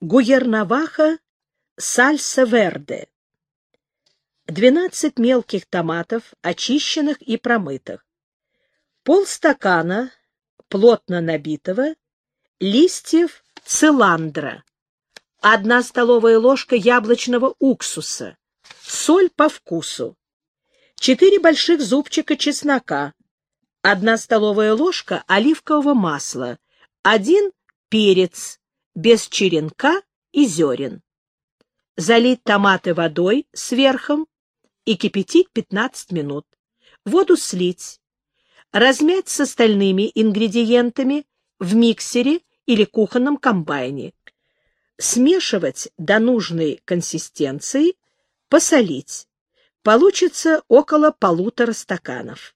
Гуернаваха сальса верде. 12 мелких томатов, очищенных и промытых. Полстакана плотно набитого листьев циландра. Одна столовая ложка яблочного уксуса. Соль по вкусу. Четыре больших зубчика чеснока. Одна столовая ложка оливкового масла. Один перец без черенка и зерен. Залить томаты водой сверхом и кипятить 15 минут. Воду слить. Размять с остальными ингредиентами в миксере или кухонном комбайне. Смешивать до нужной консистенции, посолить. Получится около полутора стаканов.